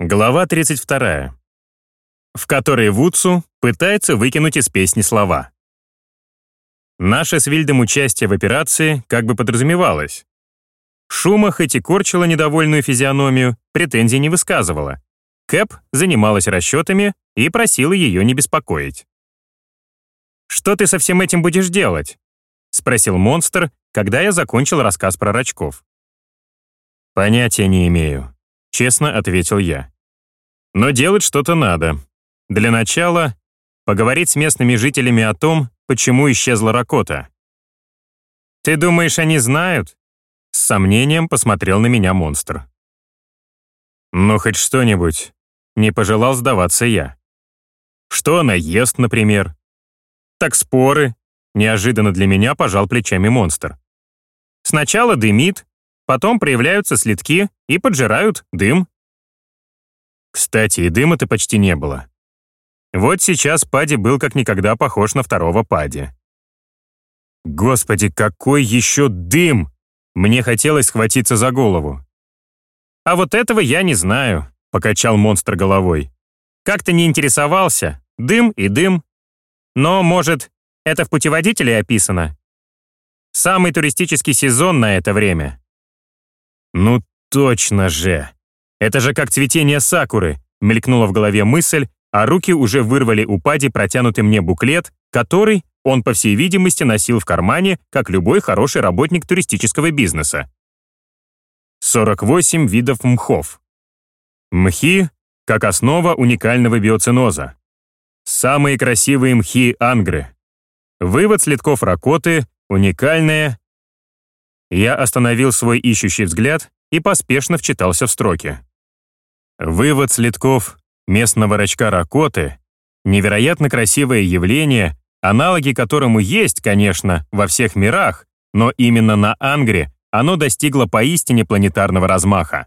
Глава 32. В которой Вудсу пытается выкинуть из песни слова. Наше с Вильдом участие в операции как бы подразумевалось. Шума хоть и корчила недовольную физиономию, претензий не высказывала. Кэп занималась расчетами и просила ее не беспокоить. «Что ты со всем этим будешь делать?» — спросил монстр, когда я закончил рассказ про рачков. «Понятия не имею», — честно ответил я. «Но делать что-то надо. Для начала поговорить с местными жителями о том, почему исчезла Ракота». «Ты думаешь, они знают?» С сомнением посмотрел на меня монстр. «Ну, хоть что-нибудь», — не пожелал сдаваться я. «Что она ест, например?» «Так споры», — неожиданно для меня пожал плечами монстр. «Сначала дымит, Потом проявляются следки и поджирают дым. Кстати, и дыма-то почти не было. Вот сейчас Пади был как никогда похож на второго Пади. Господи, какой еще дым! Мне хотелось схватиться за голову. А вот этого я не знаю, покачал монстр головой. Как-то не интересовался. Дым и дым. Но, может, это в путеводителе описано? Самый туристический сезон на это время. «Ну точно же! Это же как цветение сакуры!» мелькнула в голове мысль, а руки уже вырвали у Пади протянутый мне буклет, который он, по всей видимости, носил в кармане, как любой хороший работник туристического бизнеса. 48 видов мхов. Мхи как основа уникального биоциноза. Самые красивые мхи ангры. Вывод следков ракоты — уникальное я остановил свой ищущий взгляд и поспешно вчитался в строки. Вывод следков местного рачка ракоты — невероятно красивое явление, аналоги которому есть, конечно, во всех мирах, но именно на Ангре оно достигло поистине планетарного размаха.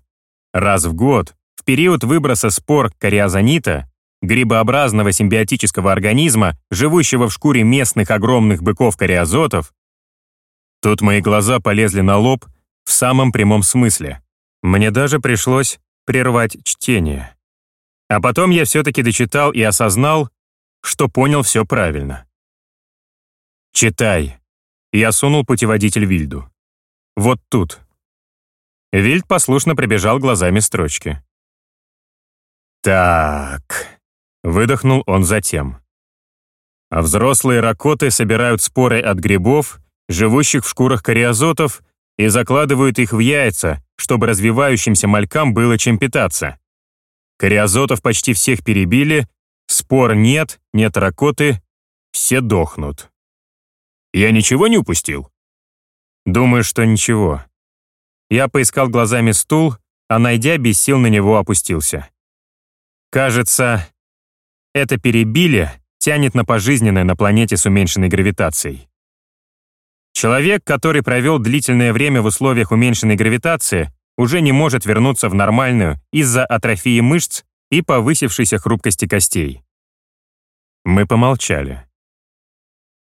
Раз в год, в период выброса спор кориазонита, грибообразного симбиотического организма, живущего в шкуре местных огромных быков-кориазотов, Тут мои глаза полезли на лоб в самом прямом смысле. Мне даже пришлось прервать чтение. А потом я все-таки дочитал и осознал, что понял все правильно. «Читай». Я сунул путеводитель Вильду. «Вот тут». Вильд послушно пробежал глазами строчки. «Так», — выдохнул он затем. Взрослые ракоты собирают споры от грибов живущих в шкурах кариозотов, и закладывают их в яйца, чтобы развивающимся малькам было чем питаться. Кариозотов почти всех перебили, спор нет, нет ракоты, все дохнут. Я ничего не упустил? Думаю, что ничего. Я поискал глазами стул, а найдя, без сил на него опустился. Кажется, это перебили тянет на пожизненное на планете с уменьшенной гравитацией. Человек, который провел длительное время в условиях уменьшенной гравитации, уже не может вернуться в нормальную из-за атрофии мышц и повысившейся хрупкости костей. Мы помолчали.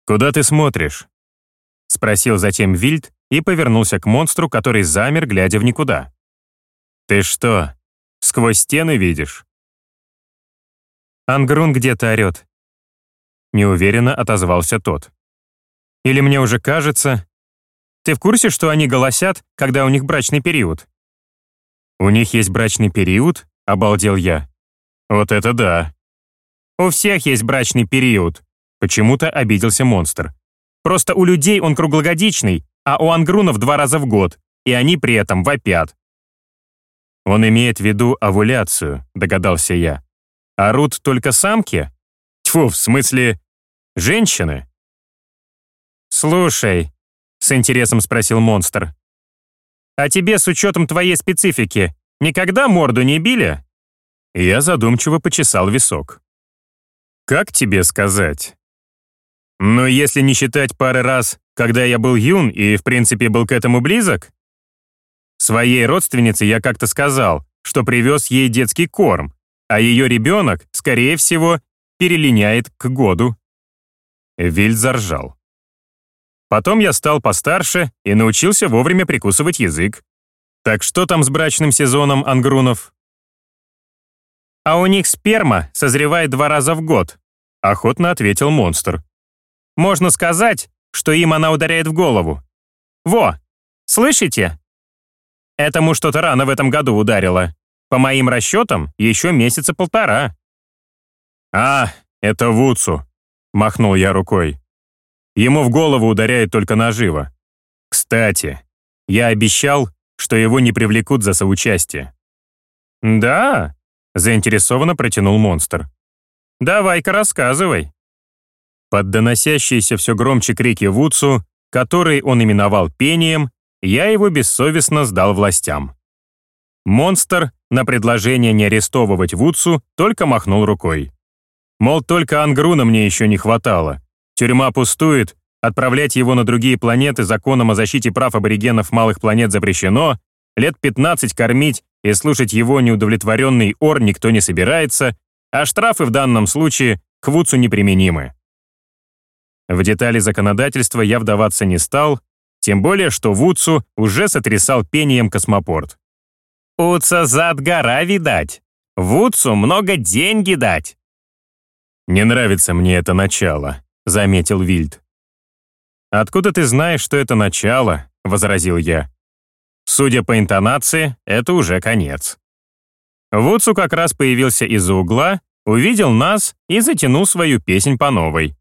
«Куда ты смотришь?» — спросил затем Вильд и повернулся к монстру, который замер, глядя в никуда. «Ты что, сквозь стены видишь?» «Ангрун где-то орёт», — неуверенно отозвался тот. Или мне уже кажется? Ты в курсе, что они голосят, когда у них брачный период? У них есть брачный период? Обалдел я. Вот это да. У всех есть брачный период. Почему-то обиделся монстр. Просто у людей он круглогодичный, а у ангрунов два раза в год, и они при этом вопят. Он имеет в виду овуляцию, догадался я. Орут только самки? Тьфу, в смысле, женщины? «Слушай», — с интересом спросил монстр, «а тебе с учетом твоей специфики никогда морду не били?» Я задумчиво почесал висок. «Как тебе сказать?» «Ну, если не считать пары раз, когда я был юн и, в принципе, был к этому близок?» Своей родственнице я как-то сказал, что привез ей детский корм, а ее ребенок, скорее всего, перелиняет к году. Виль заржал. Потом я стал постарше и научился вовремя прикусывать язык. Так что там с брачным сезоном ангрунов? «А у них сперма созревает два раза в год», — охотно ответил монстр. «Можно сказать, что им она ударяет в голову. Во, слышите? Этому что-то рано в этом году ударило. По моим расчетам, еще месяца полтора». «А, это Вудсу», — махнул я рукой. «Ему в голову ударяет только наживо. Кстати, я обещал, что его не привлекут за соучастие». «Да?» — заинтересованно протянул монстр. «Давай-ка рассказывай». Под доносящиеся все громче крики Вудсу, который он именовал пением, я его бессовестно сдал властям. Монстр на предложение не арестовывать Вудсу только махнул рукой. Мол, только Ангруна мне еще не хватало. Тюрьма пустует, отправлять его на другие планеты законом о защите прав аборигенов малых планет запрещено, лет 15 кормить и слушать его неудовлетворенный ор никто не собирается, а штрафы в данном случае к Вудсу неприменимы. В детали законодательства я вдаваться не стал, тем более, что Вудсу уже сотрясал пением космопорт. «Уца зад гора видать. Вудсу много деньги дать». «Не нравится мне это начало», — заметил Вильд. «Откуда ты знаешь, что это начало?» — возразил я. Судя по интонации, это уже конец. Вудсу как раз появился из-за угла, увидел нас и затянул свою песнь по новой.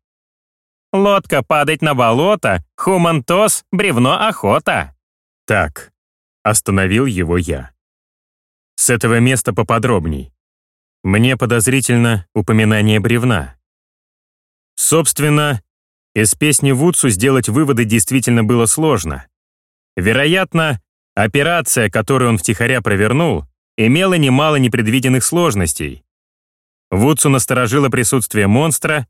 «Лодка падать на болото, хумантос, бревно охота». «Так», — остановил его я. «С этого места поподробней. Мне подозрительно упоминание бревна. Собственно, из песни Вудсу сделать выводы действительно было сложно. Вероятно, операция, которую он втихаря провернул, имела немало непредвиденных сложностей. Вудсу насторожило присутствие монстра,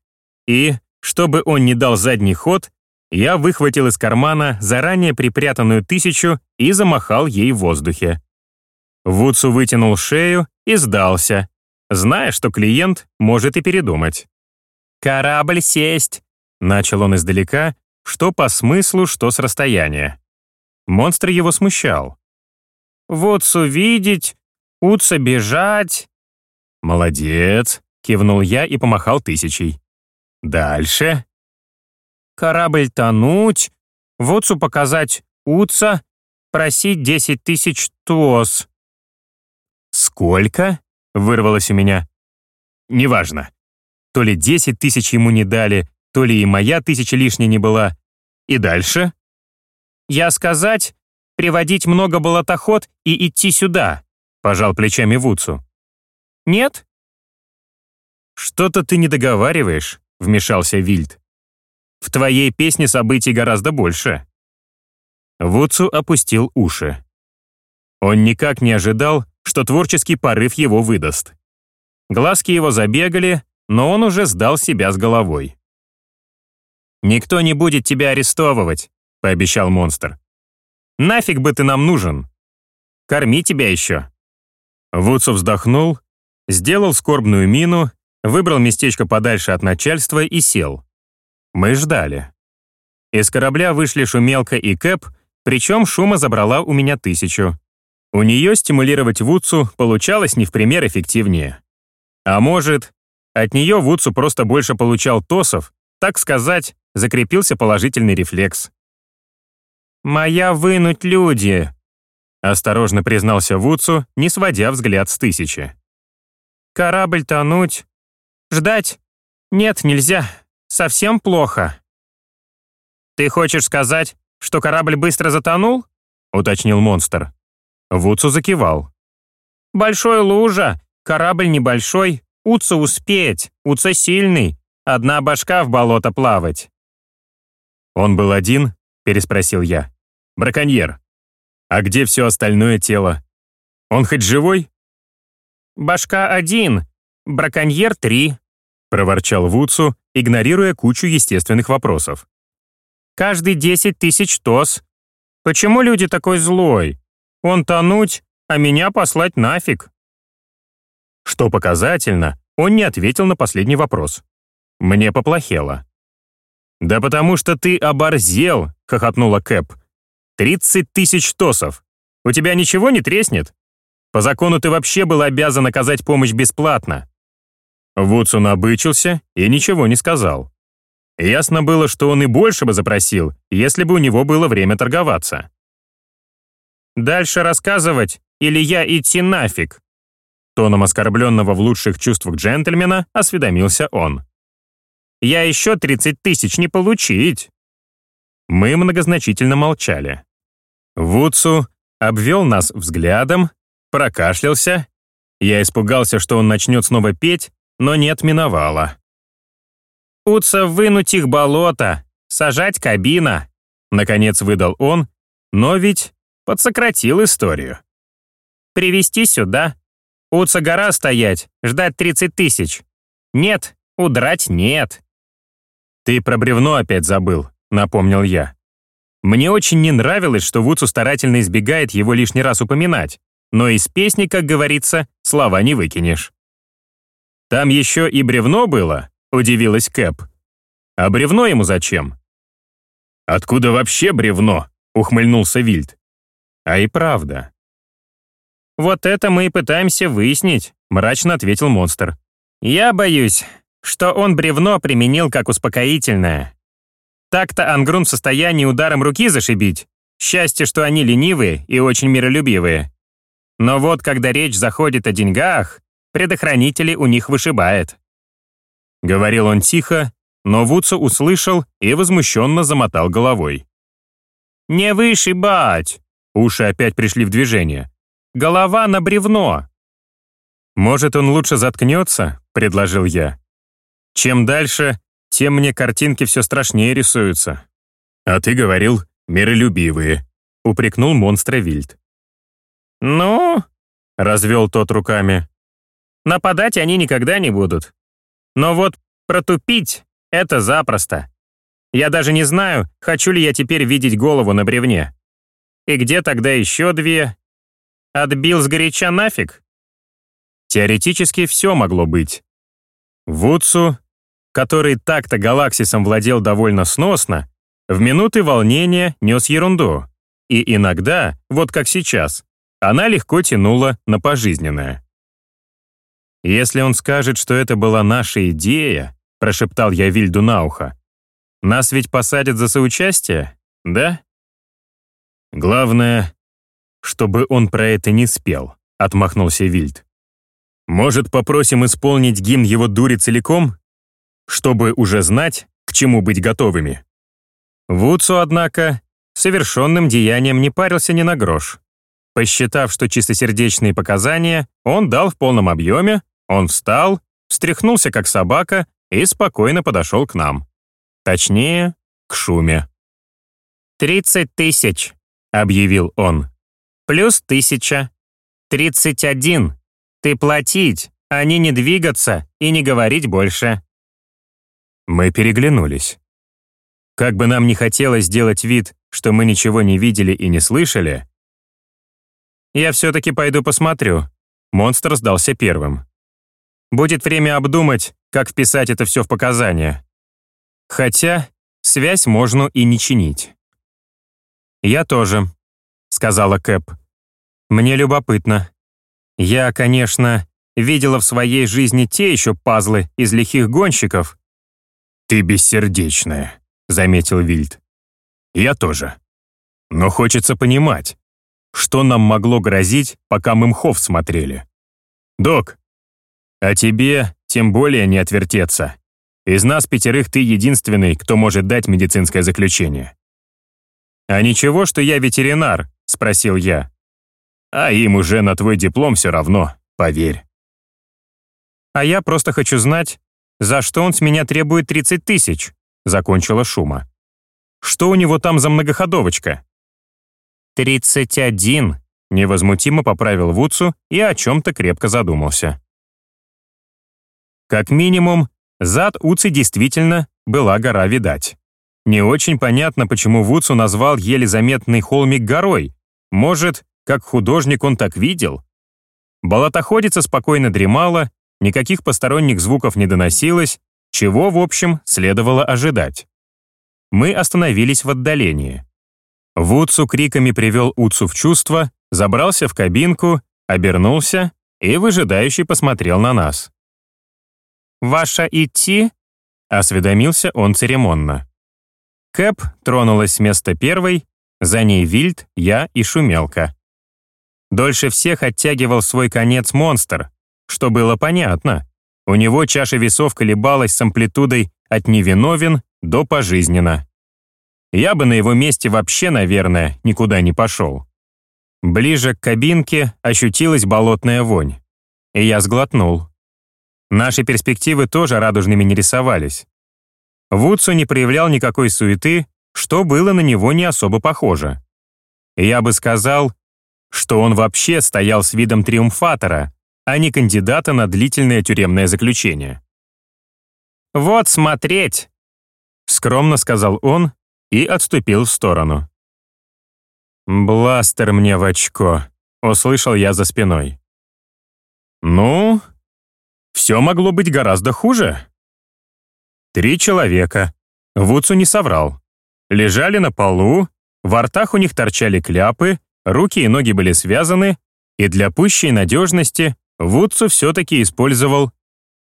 и, чтобы он не дал задний ход, я выхватил из кармана заранее припрятанную тысячу и замахал ей в воздухе. Вудсу вытянул шею и сдался, зная, что клиент может и передумать. «Корабль сесть!» — начал он издалека, что по смыслу, что с расстояния. Монстр его смущал. «Вудсу видеть, Утса бежать». «Молодец», — кивнул я и помахал тысячей. «Дальше». «Корабль тонуть, Вудсу показать Утса, просить десять тысяч туос». «Сколько?» — вырвалось у меня. «Неважно. То ли десять тысяч ему не дали, то ли и моя тысяча лишней не была. И дальше?» «Я сказать, приводить много болотоход и идти сюда», пожал плечами Вудсу. «Нет?» «Что-то ты не договариваешь», — вмешался Вильд. «В твоей песне событий гораздо больше». Вудсу опустил уши. Он никак не ожидал, что творческий порыв его выдаст. Глазки его забегали, но он уже сдал себя с головой. «Никто не будет тебя арестовывать», — пообещал монстр. «Нафиг бы ты нам нужен? Корми тебя еще». Вудсу вздохнул, сделал скорбную мину, выбрал местечко подальше от начальства и сел. Мы ждали. Из корабля вышли Шумелка и Кэп, причем Шума забрала у меня тысячу. У нее стимулировать Вудсу получалось не в пример эффективнее. А может, от нее Вудсу просто больше получал тосов, так сказать, закрепился положительный рефлекс. «Моя вынуть люди», Осторожно признался Вудсу, не сводя взгляд с тысячи. «Корабль тонуть. Ждать? Нет, нельзя. Совсем плохо». «Ты хочешь сказать, что корабль быстро затонул?» уточнил монстр. Вудсу закивал. «Большой лужа, корабль небольшой, Уца успеть, Уца сильный, одна башка в болото плавать». «Он был один?» — переспросил я. «Браконьер». А где все остальное тело? Он хоть живой? «Башка один, браконьер три», — проворчал Вудсу, игнорируя кучу естественных вопросов. «Каждый десять тысяч тос. Почему люди такой злой? Он тонуть, а меня послать нафиг». Что показательно, он не ответил на последний вопрос. Мне поплохело. «Да потому что ты оборзел», — хохотнула Кэп. Тридцать тысяч тосов. У тебя ничего не треснет?» По закону ты вообще был обязан оказать помощь бесплатно». Вудсу набычился и ничего не сказал. Ясно было, что он и больше бы запросил, если бы у него было время торговаться. «Дальше рассказывать или я идти нафиг?» Тоном оскорбленного в лучших чувствах джентльмена осведомился он. «Я еще 30 тысяч не получить!» Мы многозначительно молчали. Вудсу обвел нас взглядом, прокашлялся. Я испугался, что он начнет снова петь, но нет, миновало. «Уца вынуть их болото, сажать кабина», наконец выдал он, но ведь подсократил историю. «Привести сюда. Уца гора стоять, ждать 30 тысяч. Нет, удрать нет». «Ты про бревно опять забыл», — напомнил я. Мне очень не нравилось, что Вуцу старательно избегает его лишний раз упоминать, но из песни, как говорится, слова не выкинешь. «Там еще и бревно было?» — удивилась Кэп. «А бревно ему зачем?» «Откуда вообще бревно?» — ухмыльнулся Вильд. «А и правда». «Вот это мы и пытаемся выяснить», — мрачно ответил монстр. «Я боюсь, что он бревно применил как успокоительное. Так-то Ангрун в состоянии ударом руки зашибить. Счастье, что они ленивые и очень миролюбивые. Но вот когда речь заходит о деньгах, предохранители у них вышибает. Говорил он тихо, но Вудсо услышал и возмущенно замотал головой. «Не вышибать!» Уши опять пришли в движение. «Голова на бревно!» «Может, он лучше заткнется?» — предложил я. «Чем дальше, тем мне картинки все страшнее рисуются». «А ты говорил, миролюбивые», — упрекнул монстра Вильд. «Ну?» — развел тот руками. «Нападать они никогда не будут. Но вот протупить — это запросто. Я даже не знаю, хочу ли я теперь видеть голову на бревне. И где тогда еще две? Отбил сгоряча нафиг?» Теоретически все могло быть. Вудсу, который так-то галаксисом владел довольно сносно, в минуты волнения нес ерунду. И иногда, вот как сейчас, она легко тянула на пожизненное. «Если он скажет, что это была наша идея», прошептал я Вильду на ухо, «нас ведь посадят за соучастие, да?» «Главное, чтобы он про это не спел», отмахнулся Вильд. «Может, попросим исполнить гимн его дури целиком, чтобы уже знать, к чему быть готовыми?» Вудсу, однако, совершенным деянием не парился ни на грош. Посчитав, что чистосердечные показания он дал в полном объеме, он встал, встряхнулся как собака и спокойно подошел к нам. Точнее, к шуме. «Тридцать тысяч», — объявил он. «Плюс тысяча. Тридцать один. Ты платить, а не не двигаться и не говорить больше». Мы переглянулись. Как бы нам ни хотелось сделать вид, что мы ничего не видели и не слышали, я все-таки пойду посмотрю. Монстр сдался первым. Будет время обдумать, как вписать это все в показания. Хотя связь можно и не чинить. «Я тоже», — сказала Кэп. «Мне любопытно. Я, конечно, видела в своей жизни те еще пазлы из лихих гонщиков». «Ты бессердечная», — заметил Вильд. «Я тоже. Но хочется понимать, что нам могло грозить, пока мы мхов смотрели. Док, а тебе тем более не отвертеться. Из нас пятерых ты единственный, кто может дать медицинское заключение. «А ничего, что я ветеринар?» — спросил я. «А им уже на твой диплом все равно, поверь». «А я просто хочу знать, за что он с меня требует 30 тысяч», — закончила Шума. «Что у него там за многоходовочка?» «Тридцать один», — невозмутимо поправил Вудсу и о чем-то крепко задумался. Как минимум, зад Уци действительно была гора видать. Не очень понятно, почему Вудсу назвал еле заметный холмик горой. Может, как художник он так видел? Болотоходица спокойно дремала, никаких посторонних звуков не доносилось, чего, в общем, следовало ожидать. Мы остановились в отдалении. Вудсу криками привел Уцу в чувство, забрался в кабинку обернулся и выжидающе посмотрел на нас. «Ваша идти?» — осведомился он церемонно. Кэп тронулась с места первой, за ней Вильд, я и Шумелка. Дольше всех оттягивал свой конец монстр, что было понятно. У него чаша весов колебалась с амплитудой от невиновен до пожизненно. Я бы на его месте вообще, наверное, никуда не пошел. Ближе к кабинке ощутилась болотная вонь. И я сглотнул. Наши перспективы тоже радужными не рисовались. Вудсу не проявлял никакой суеты, что было на него не особо похоже. Я бы сказал, что он вообще стоял с видом триумфатора, а не кандидата на длительное тюремное заключение. «Вот смотреть!» — скромно сказал он и отступил в сторону. «Бластер мне в очко», — услышал я за спиной. «Ну, все могло быть гораздо хуже». Три человека, Вудсу не соврал, лежали на полу, во ртах у них торчали кляпы, руки и ноги были связаны, и для пущей надежности Вудсу все-таки использовал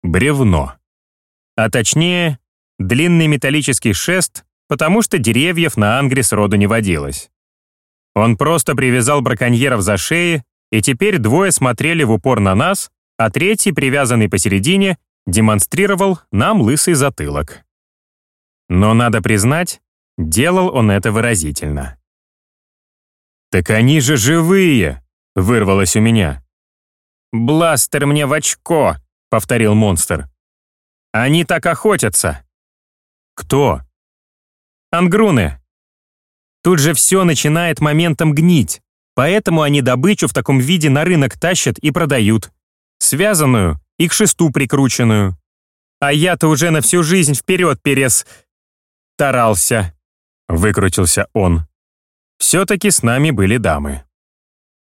бревно. А точнее, длинный металлический шест, потому что деревьев на Ангре сроду не водилось. Он просто привязал браконьеров за шеи, и теперь двое смотрели в упор на нас, а третий, привязанный посередине, демонстрировал нам лысый затылок. Но, надо признать, делал он это выразительно. «Так они же живые!» — вырвалось у меня. «Бластер мне в очко!» — повторил монстр. «Они так охотятся!» «Кто?» «Ангруны!» Тут же все начинает моментом гнить, поэтому они добычу в таком виде на рынок тащат и продают. Связанную и к шесту прикрученную. А я-то уже на всю жизнь вперед перес... тарался. Выкрутился он. Все-таки с нами были дамы.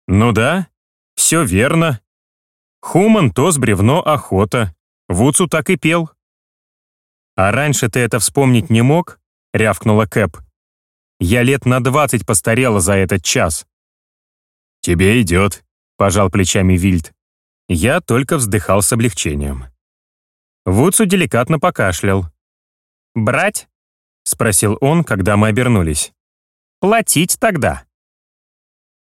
Ну да, все верно. Хуман то с бревно охота. Вуцу так и пел. «А раньше ты это вспомнить не мог?» — рявкнула Кэп. Я лет на двадцать постарела за этот час». «Тебе идет», — пожал плечами Вильд. Я только вздыхал с облегчением. Вудсу деликатно покашлял. «Брать?» — спросил он, когда мы обернулись. «Платить тогда».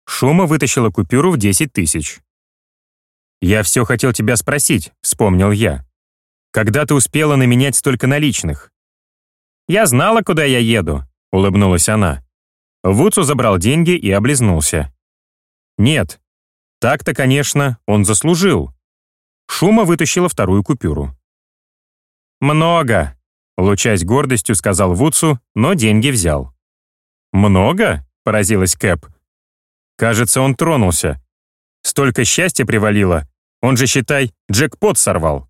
Шума вытащила купюру в десять тысяч. «Я все хотел тебя спросить», — вспомнил я. «Когда ты успела наменять столько наличных?» «Я знала, куда я еду улыбнулась она. Вудсу забрал деньги и облизнулся. Нет, так-то, конечно, он заслужил. Шума вытащила вторую купюру. «Много», — лучась гордостью, сказал Вудсу, но деньги взял. «Много?» — поразилась Кэп. «Кажется, он тронулся. Столько счастья привалило. Он же, считай, джекпот сорвал».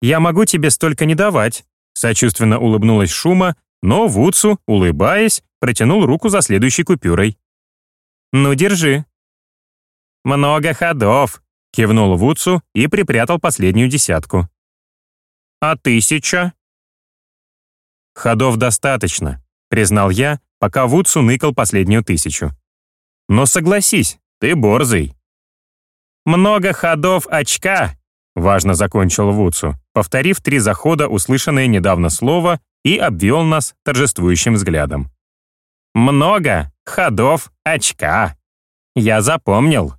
«Я могу тебе столько не давать», — сочувственно улыбнулась Шума, но Вудсу, улыбаясь, протянул руку за следующей купюрой. «Ну, держи». «Много ходов», — кивнул Вудсу и припрятал последнюю десятку. «А тысяча?» «Ходов достаточно», — признал я, пока Вудсу ныкал последнюю тысячу. «Но согласись, ты борзый». «Много ходов очка», — важно закончил Вудсу, повторив три захода услышанное недавно слово и обвел нас торжествующим взглядом. «Много ходов очка. Я запомнил».